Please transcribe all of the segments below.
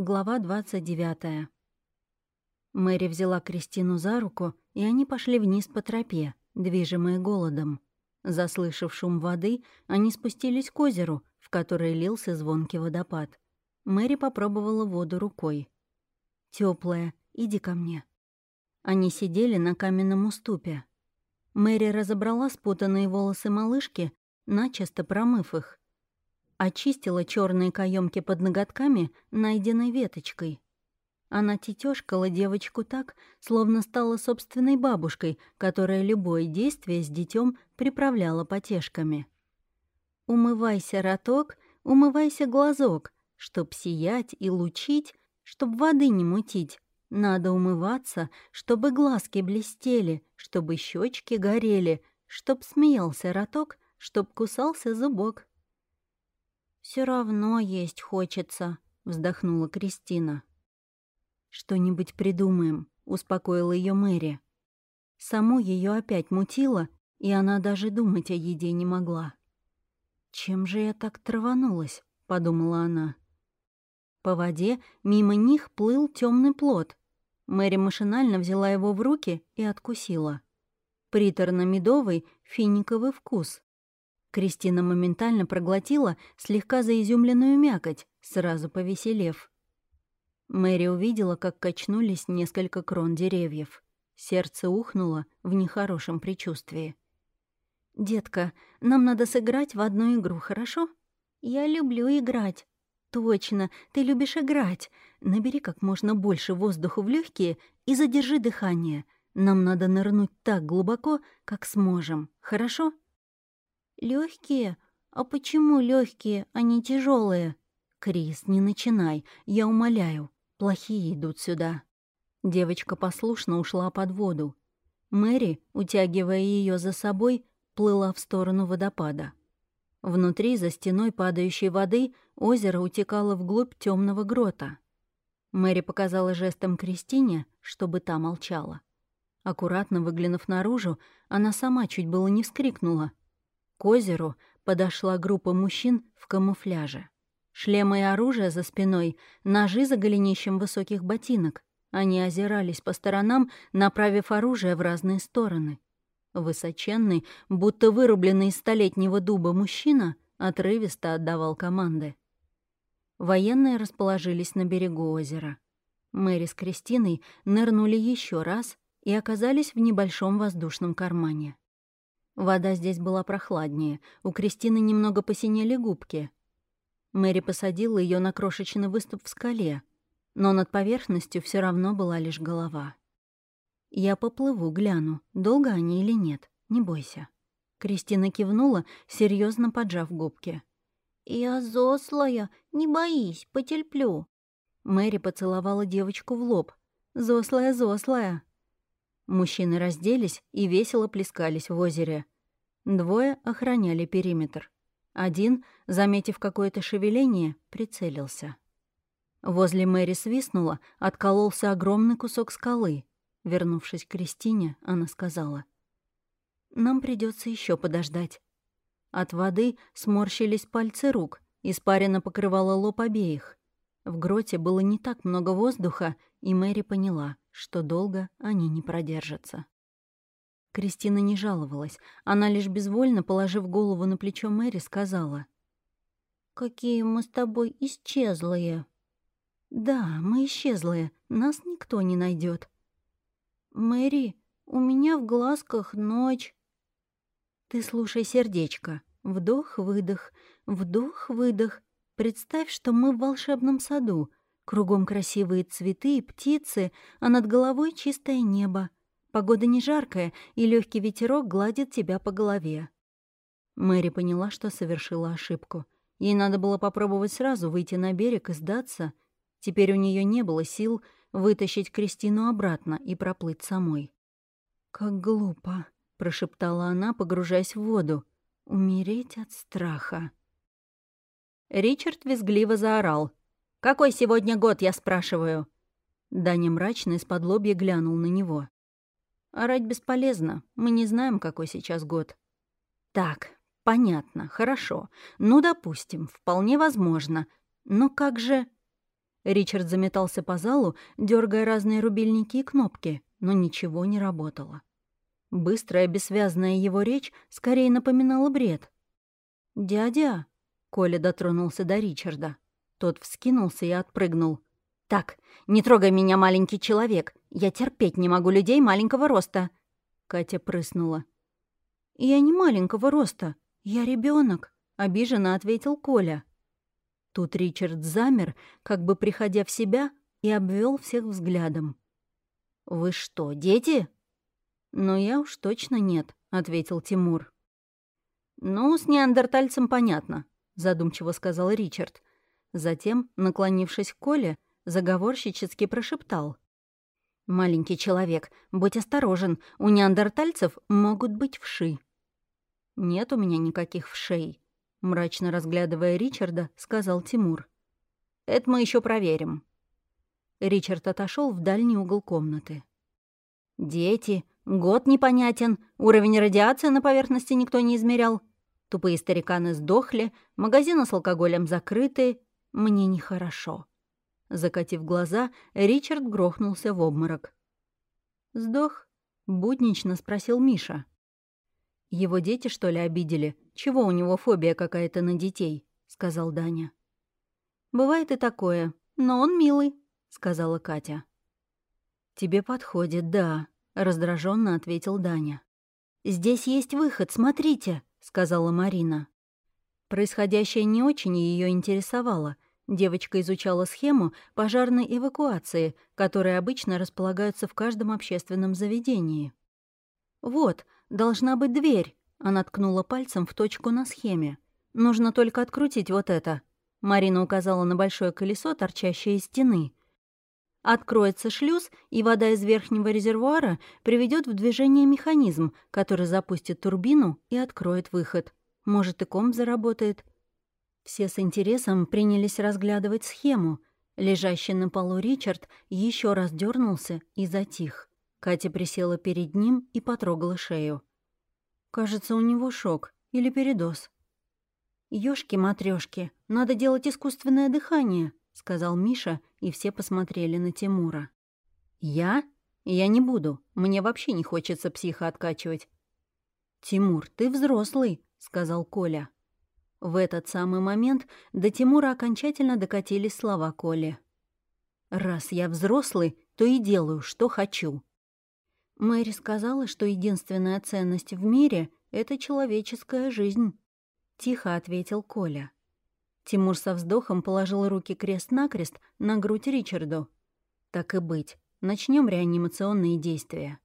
Глава 29. Мэри взяла Кристину за руку, и они пошли вниз по тропе, движимые голодом. Заслышав шум воды, они спустились к озеру, в которое лился звонкий водопад. Мэри попробовала воду рукой. Теплая, иди ко мне». Они сидели на каменном уступе. Мэри разобрала спутанные волосы малышки, начисто промыв их очистила черные каемки под ноготками, найденной веточкой. Она тетёшкала девочку так, словно стала собственной бабушкой, которая любое действие с детем приправляла потешками. «Умывайся, роток, умывайся, глазок, чтоб сиять и лучить, чтоб воды не мутить. Надо умываться, чтобы глазки блестели, чтобы щечки горели, чтоб смеялся роток, чтоб кусался зубок». Все равно есть хочется», — вздохнула Кристина. «Что-нибудь придумаем», — успокоила ее Мэри. Саму ее опять мутило, и она даже думать о еде не могла. «Чем же я так траванулась?» — подумала она. По воде мимо них плыл темный плод. Мэри машинально взяла его в руки и откусила. Приторно-медовый финиковый вкус. Кристина моментально проглотила слегка заизюмленную мякоть, сразу повеселев. Мэри увидела, как качнулись несколько крон деревьев. Сердце ухнуло в нехорошем предчувствии. «Детка, нам надо сыграть в одну игру, хорошо?» «Я люблю играть». «Точно, ты любишь играть. Набери как можно больше воздуха в легкие и задержи дыхание. Нам надо нырнуть так глубоко, как сможем, хорошо?» Легкие? А почему легкие, а не тяжелые? Крис, не начинай, я умоляю. Плохие идут сюда. Девочка послушно ушла под воду. Мэри, утягивая ее за собой, плыла в сторону водопада. Внутри, за стеной падающей воды, озеро утекало вглубь темного грота. Мэри показала жестом Кристине, чтобы та молчала. Аккуратно выглянув наружу, она сама чуть было не вскрикнула, к озеру подошла группа мужчин в камуфляже. Шлемы и оружие за спиной, ножи за голенищем высоких ботинок. Они озирались по сторонам, направив оружие в разные стороны. Высоченный, будто вырубленный из столетнего дуба мужчина, отрывисто отдавал команды. Военные расположились на берегу озера. Мэри с Кристиной нырнули еще раз и оказались в небольшом воздушном кармане. Вода здесь была прохладнее, у Кристины немного посинели губки. Мэри посадила ее на крошечный выступ в скале, но над поверхностью все равно была лишь голова. «Я поплыву, гляну, долго они или нет, не бойся». Кристина кивнула, серьезно поджав губки. «Я зослая, не боись, потерплю». Мэри поцеловала девочку в лоб. «Зослая, зослая». Мужчины разделись и весело плескались в озере. Двое охраняли периметр. Один, заметив какое-то шевеление, прицелился. Возле Мэри свистнула, откололся огромный кусок скалы. Вернувшись к Кристине, она сказала. «Нам придется еще подождать». От воды сморщились пальцы рук, испарина покрывала лоб обеих. В гроте было не так много воздуха, и Мэри поняла, что долго они не продержатся. Кристина не жаловалась. Она лишь безвольно, положив голову на плечо Мэри, сказала. «Какие мы с тобой исчезлые!» «Да, мы исчезлые. Нас никто не найдет. «Мэри, у меня в глазках ночь». «Ты слушай сердечко. Вдох-выдох, вдох-выдох. Представь, что мы в волшебном саду. Кругом красивые цветы и птицы, а над головой чистое небо. Погода не жаркая, и легкий ветерок гладит тебя по голове. Мэри поняла, что совершила ошибку. Ей надо было попробовать сразу выйти на берег и сдаться. Теперь у нее не было сил вытащить Кристину обратно и проплыть самой. «Как глупо», — прошептала она, погружаясь в воду. «Умереть от страха». Ричард визгливо заорал. «Какой сегодня год, я спрашиваю?» Даня мрачно из-под лобья глянул на него. Орать бесполезно, мы не знаем, какой сейчас год. Так, понятно, хорошо. Ну, допустим, вполне возможно. Но как же... Ричард заметался по залу, дергая разные рубильники и кнопки, но ничего не работало. Быстрая, бессвязная его речь скорее напоминала бред. «Дядя!» — Коля дотронулся до Ричарда. Тот вскинулся и отпрыгнул. «Так, не трогай меня, маленький человек. Я терпеть не могу людей маленького роста». Катя прыснула. «Я не маленького роста. Я ребенок, обиженно ответил Коля. Тут Ричард замер, как бы приходя в себя, и обвел всех взглядом. «Вы что, дети?» «Ну, я уж точно нет», — ответил Тимур. «Ну, с неандертальцем понятно», — задумчиво сказал Ричард. Затем, наклонившись к Коле, заговорщически прошептал. «Маленький человек, будь осторожен, у неандертальцев могут быть вши». «Нет у меня никаких вшей», — мрачно разглядывая Ричарда, сказал Тимур. «Это мы еще проверим». Ричард отошел в дальний угол комнаты. «Дети, год непонятен, уровень радиации на поверхности никто не измерял. Тупые стариканы сдохли, магазины с алкоголем закрыты. Мне нехорошо». Закатив глаза, Ричард грохнулся в обморок. «Сдох?» — буднично спросил Миша. «Его дети, что ли, обидели? Чего у него фобия какая-то на детей?» — сказал Даня. «Бывает и такое, но он милый», — сказала Катя. «Тебе подходит, да», — раздраженно ответил Даня. «Здесь есть выход, смотрите», — сказала Марина. Происходящее не очень ее интересовало. Девочка изучала схему пожарной эвакуации, которые обычно располагаются в каждом общественном заведении. «Вот, Должна быть дверь. Она ткнула пальцем в точку на схеме. Нужно только открутить вот это. Марина указала на большое колесо, торчащее из стены. Откроется шлюз, и вода из верхнего резервуара приведет в движение механизм, который запустит турбину и откроет выход. Может, и комп заработает. Все с интересом принялись разглядывать схему. Лежащий на полу Ричард еще раз дернулся и затих. Катя присела перед ним и потрогала шею. Кажется, у него шок или передоз. ёшки матрёшки надо делать искусственное дыхание», — сказал Миша, и все посмотрели на Тимура. «Я? Я не буду. Мне вообще не хочется психа откачивать». «Тимур, ты взрослый», — сказал Коля. В этот самый момент до Тимура окончательно докатились слова Коли. «Раз я взрослый, то и делаю, что хочу», Мэри сказала, что единственная ценность в мире — это человеческая жизнь. Тихо ответил Коля. Тимур со вздохом положил руки крест-накрест на грудь Ричарду. Так и быть, начнем реанимационные действия.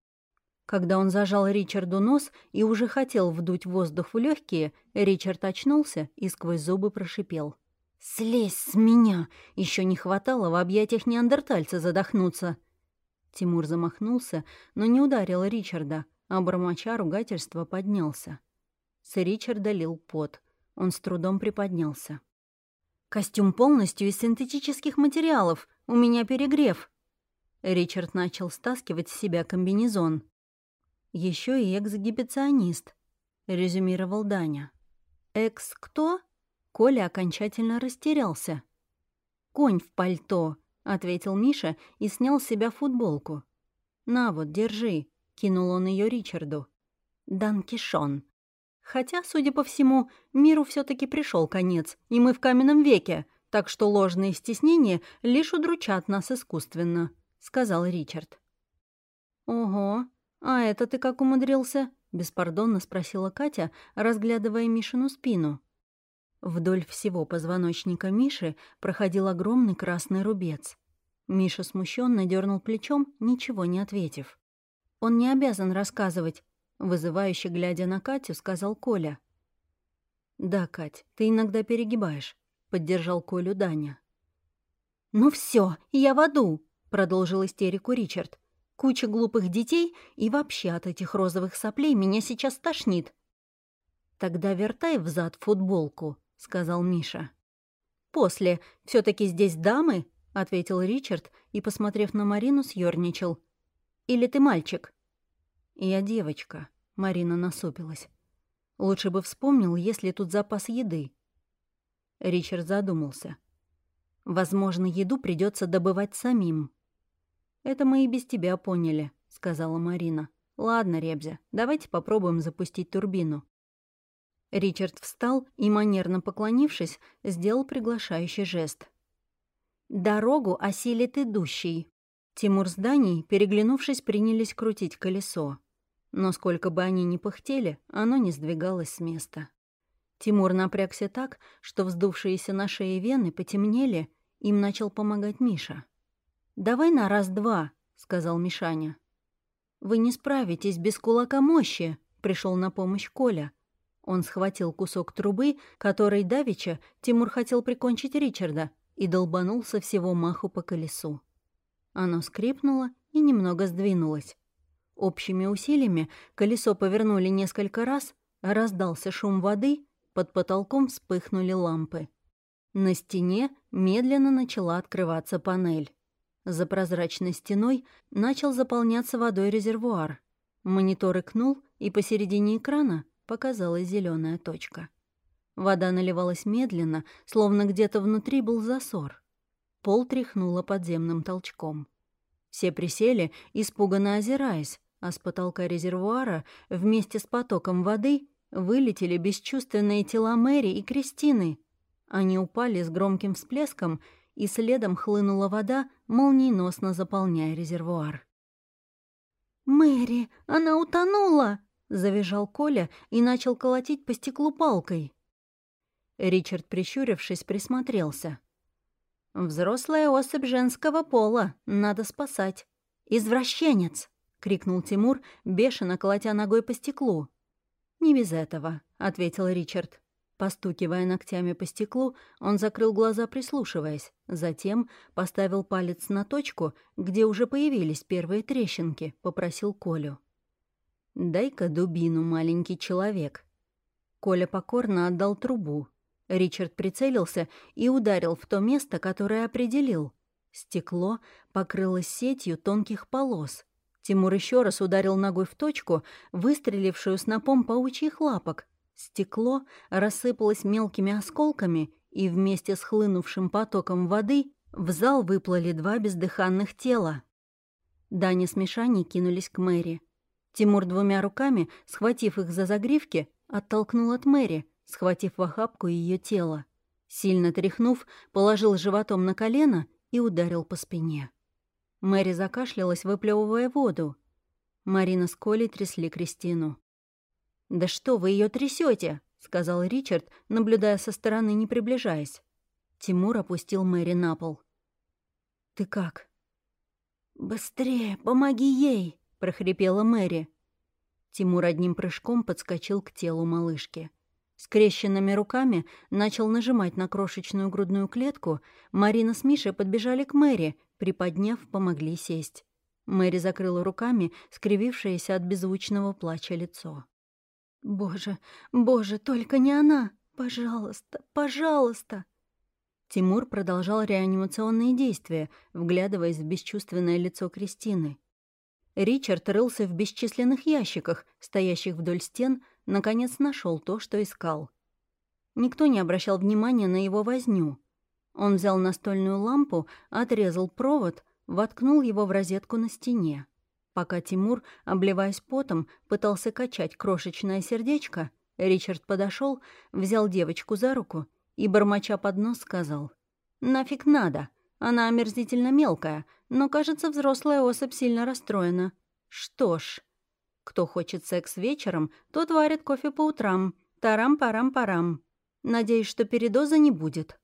Когда он зажал Ричарду нос и уже хотел вдуть воздух в легкие, Ричард очнулся и сквозь зубы прошипел. «Слезь с меня! Еще не хватало в объятиях неандертальца задохнуться!» Тимур замахнулся, но не ударил Ричарда, а бормоча ругательства поднялся. С Ричарда лил пот. Он с трудом приподнялся. «Костюм полностью из синтетических материалов. У меня перегрев». Ричард начал стаскивать с себя комбинезон. Еще и эксгибиционист», — резюмировал Даня. «Экс кто?» Коля окончательно растерялся. «Конь в пальто», — ответил Миша и снял с себя футболку. «На вот, держи», — кинул он ее Ричарду. «Данкишон». Хотя, судя по всему, миру все таки пришел конец, и мы в каменном веке, так что ложные стеснения лишь удручат нас искусственно», — сказал Ричард. «Ого, а это ты как умудрился?» — беспардонно спросила Катя, разглядывая Мишину спину. Вдоль всего позвоночника Миши проходил огромный красный рубец. Миша смущенно дернул плечом, ничего не ответив. «Он не обязан рассказывать», — вызывающе глядя на Катю, сказал Коля. «Да, Кать, ты иногда перегибаешь», — поддержал Колю Даня. «Ну все, я в аду», — продолжил истерику Ричард. «Куча глупых детей, и вообще от этих розовых соплей меня сейчас тошнит». «Тогда вертай взад футболку», — сказал Миша. «После. все таки здесь дамы?» — ответил Ричард и, посмотрев на Марину, съёрничал. «Или ты мальчик?» «Я девочка», — Марина насупилась. «Лучше бы вспомнил, есть ли тут запас еды». Ричард задумался. Возможно, еду придется добывать самим. «Это мы и без тебя поняли», — сказала Марина. «Ладно, Ребзя, давайте попробуем запустить турбину». Ричард встал и, манерно поклонившись, сделал приглашающий жест. «Дорогу осилит идущий». Тимур с Даней, переглянувшись, принялись крутить колесо. Но сколько бы они ни пыхтели, оно не сдвигалось с места. Тимур напрягся так, что вздувшиеся на шее вены потемнели, им начал помогать Миша. «Давай на раз-два», — сказал Мишаня. «Вы не справитесь без кулака мощи», — пришел на помощь Коля. Он схватил кусок трубы, который давеча Тимур хотел прикончить Ричарда, и долбанул со всего маху по колесу. Оно скрипнуло и немного сдвинулось. Общими усилиями колесо повернули несколько раз, раздался шум воды, под потолком вспыхнули лампы. На стене медленно начала открываться панель. За прозрачной стеной начал заполняться водой резервуар. Монитор икнул, и посередине экрана показалась зеленая точка. Вода наливалась медленно, словно где-то внутри был засор. Пол тряхнуло подземным толчком. Все присели, испуганно озираясь, а с потолка резервуара вместе с потоком воды вылетели бесчувственные тела Мэри и Кристины. Они упали с громким всплеском, и следом хлынула вода, молниеносно заполняя резервуар. «Мэри, она утонула!» — завизжал Коля и начал колотить по стеклу палкой. Ричард, прищурившись, присмотрелся. «Взрослая особь женского пола, надо спасать. Извращенец!» — крикнул Тимур, бешено колотя ногой по стеклу. «Не без этого», — ответил Ричард. Постукивая ногтями по стеклу, он закрыл глаза, прислушиваясь. Затем поставил палец на точку, где уже появились первые трещинки, попросил Колю. «Дай-ка дубину, маленький человек». Коля покорно отдал трубу. Ричард прицелился и ударил в то место, которое определил. Стекло покрылось сетью тонких полос — Тимур еще раз ударил ногой в точку, выстрелившую снопом паучьих лапок. Стекло рассыпалось мелкими осколками, и вместе с хлынувшим потоком воды в зал выплыли два бездыханных тела. Даня с Мишаней кинулись к Мэри. Тимур двумя руками, схватив их за загривки, оттолкнул от Мэри, схватив в охапку ее тело. Сильно тряхнув, положил животом на колено и ударил по спине. Мэри закашлялась, выплевывая воду. Марина с Колей трясли Кристину. «Да что вы ее трясете? сказал Ричард, наблюдая со стороны, не приближаясь. Тимур опустил Мэри на пол. «Ты как?» «Быстрее, помоги ей!» — прохрипела Мэри. Тимур одним прыжком подскочил к телу малышки. Скрещенными руками начал нажимать на крошечную грудную клетку. Марина с Мишей подбежали к Мэри, Приподняв, помогли сесть. Мэри закрыла руками скривившееся от беззвучного плача лицо. «Боже, боже, только не она! Пожалуйста, пожалуйста!» Тимур продолжал реанимационные действия, вглядываясь в бесчувственное лицо Кристины. Ричард рылся в бесчисленных ящиках, стоящих вдоль стен, наконец нашел то, что искал. Никто не обращал внимания на его возню. Он взял настольную лампу, отрезал провод, воткнул его в розетку на стене. Пока Тимур, обливаясь потом, пытался качать крошечное сердечко, Ричард подошел, взял девочку за руку и, бормоча под нос, сказал «Нафиг надо, она омерзительно мелкая, но, кажется, взрослая особь сильно расстроена. Что ж, кто хочет секс вечером, тот варит кофе по утрам. Тарам-парам-парам. Надеюсь, что передоза не будет».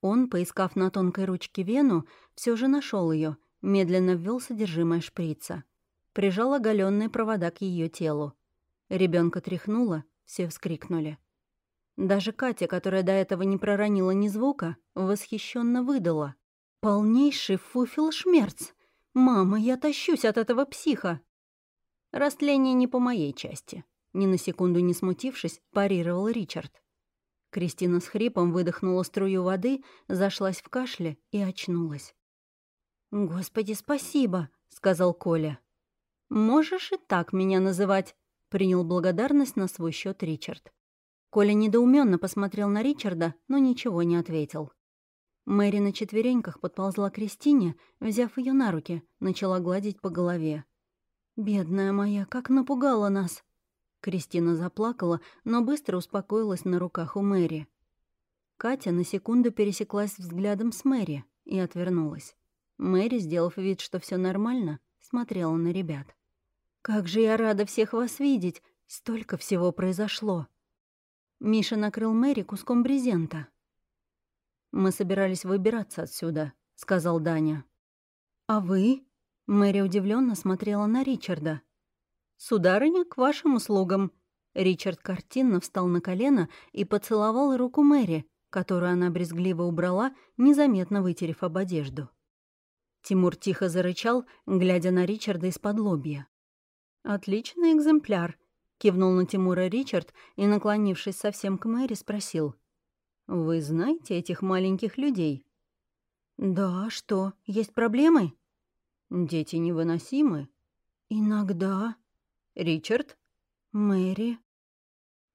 Он, поискав на тонкой ручке вену, все же нашел ее, медленно ввел содержимое шприца. Прижал оголенные провода к ее телу. Ребенка тряхнуло, все вскрикнули. Даже Катя, которая до этого не проронила ни звука, восхищенно выдала. «Полнейший фуфел-шмерц! Мама, я тащусь от этого психа!» «Растление не по моей части», — ни на секунду не смутившись, парировал Ричард. Кристина с хрипом выдохнула струю воды, зашлась в кашле и очнулась. «Господи, спасибо», — сказал Коля. «Можешь и так меня называть», — принял благодарность на свой счет Ричард. Коля недоуменно посмотрел на Ричарда, но ничего не ответил. Мэри на четвереньках подползла к Кристине, взяв ее на руки, начала гладить по голове. «Бедная моя, как напугала нас!» Кристина заплакала, но быстро успокоилась на руках у Мэри. Катя на секунду пересеклась взглядом с Мэри и отвернулась. Мэри, сделав вид, что все нормально, смотрела на ребят. «Как же я рада всех вас видеть! Столько всего произошло!» Миша накрыл Мэри куском брезента. «Мы собирались выбираться отсюда», — сказал Даня. «А вы?» — Мэри удивленно смотрела на Ричарда. «Сударыня, к вашим услугам». Ричард картинно встал на колено и поцеловал руку Мэри, которую она брезгливо убрала, незаметно вытерев об одежду. Тимур тихо зарычал, глядя на Ричарда из-под лобья. «Отличный экземпляр», — кивнул на Тимура Ричард и, наклонившись совсем к Мэри, спросил. «Вы знаете этих маленьких людей?» «Да, что, есть проблемы?» «Дети невыносимы». «Иногда». «Ричард?» «Мэри».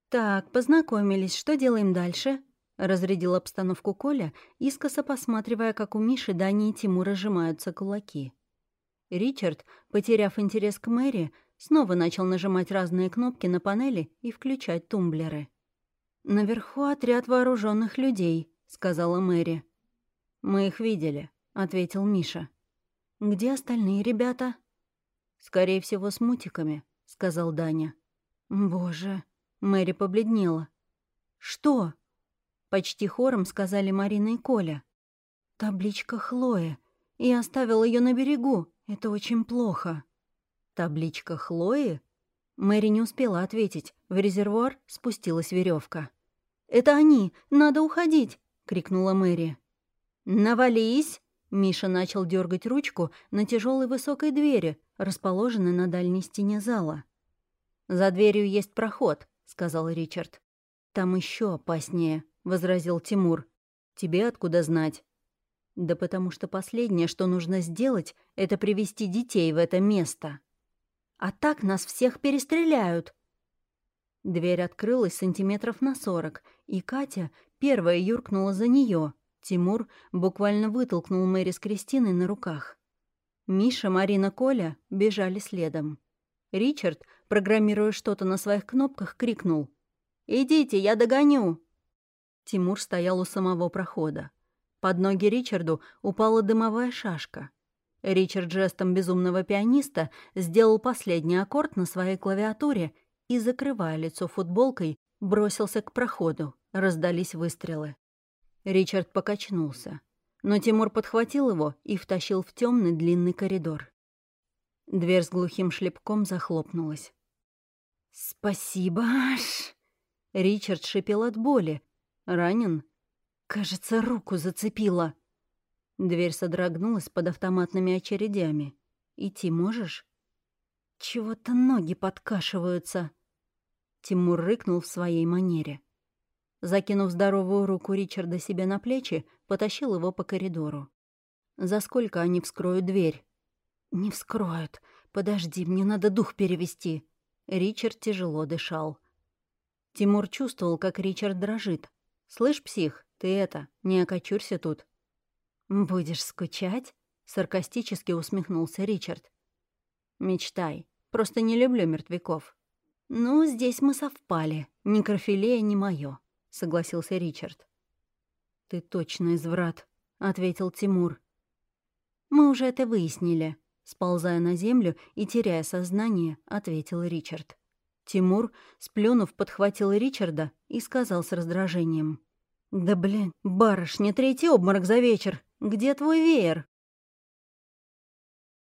«Так, познакомились. Что делаем дальше?» Разрядил обстановку Коля, искоса посматривая, как у Миши, Дани и Тимура сжимаются кулаки. Ричард, потеряв интерес к Мэри, снова начал нажимать разные кнопки на панели и включать тумблеры. «Наверху отряд вооруженных людей», — сказала Мэри. «Мы их видели», — ответил Миша. «Где остальные ребята?» «Скорее всего, с мутиками», — сказал Даня. «Боже», — Мэри побледнела. «Что?» — почти хором сказали Марина и Коля. «Табличка Хлоя. И оставил ее на берегу. Это очень плохо». «Табличка Хлои?» Мэри не успела ответить. В резервуар спустилась веревка. «Это они! Надо уходить!» — крикнула Мэри. «Навались!» — Миша начал дергать ручку на тяжелой высокой двери, расположенной на дальней стене зала. «За дверью есть проход», — сказал Ричард. «Там еще опаснее», — возразил Тимур. «Тебе откуда знать?» «Да потому что последнее, что нужно сделать, это привести детей в это место». «А так нас всех перестреляют», Дверь открылась сантиметров на сорок, и Катя первая юркнула за нее. Тимур буквально вытолкнул Мэри с Кристиной на руках. Миша, Марина, Коля бежали следом. Ричард, программируя что-то на своих кнопках, крикнул. «Идите, я догоню!» Тимур стоял у самого прохода. Под ноги Ричарду упала дымовая шашка. Ричард жестом безумного пианиста сделал последний аккорд на своей клавиатуре и, закрывая лицо футболкой, бросился к проходу. Раздались выстрелы. Ричард покачнулся, но Тимур подхватил его и втащил в темный длинный коридор. Дверь с глухим шлепком захлопнулась. «Спасибо, аж!» Ричард шипел от боли. «Ранен?» «Кажется, руку зацепило». Дверь содрогнулась под автоматными очередями. «Идти можешь?» «Чего-то ноги подкашиваются». Тимур рыкнул в своей манере. Закинув здоровую руку Ричарда себе на плечи, потащил его по коридору. «За сколько они вскроют дверь?» «Не вскроют. Подожди, мне надо дух перевести». Ричард тяжело дышал. Тимур чувствовал, как Ричард дрожит. «Слышь, псих, ты это, не окочурься тут». «Будешь скучать?» — саркастически усмехнулся Ричард. «Мечтай. Просто не люблю мертвяков». «Ну, здесь мы совпали. Некрофилия не моё», — согласился Ричард. «Ты точно изврат», — ответил Тимур. «Мы уже это выяснили», — сползая на землю и теряя сознание, ответил Ричард. Тимур, сплюнув, подхватил Ричарда и сказал с раздражением. «Да блин, барышня, третий обморок за вечер. Где твой веер?»